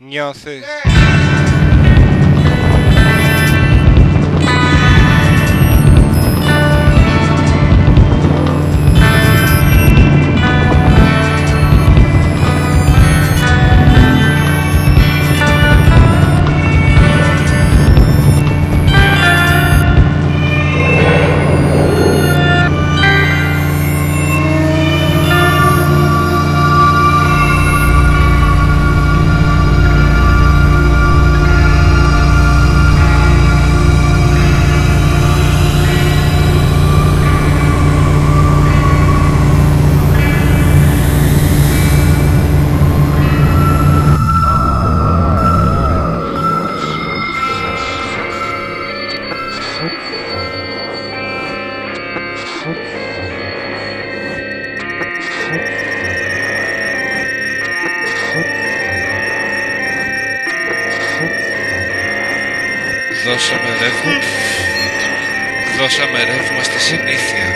Niosy. Δώσαμε ρεύμα. Δώσαμε ρεύμα στη συνήθεια.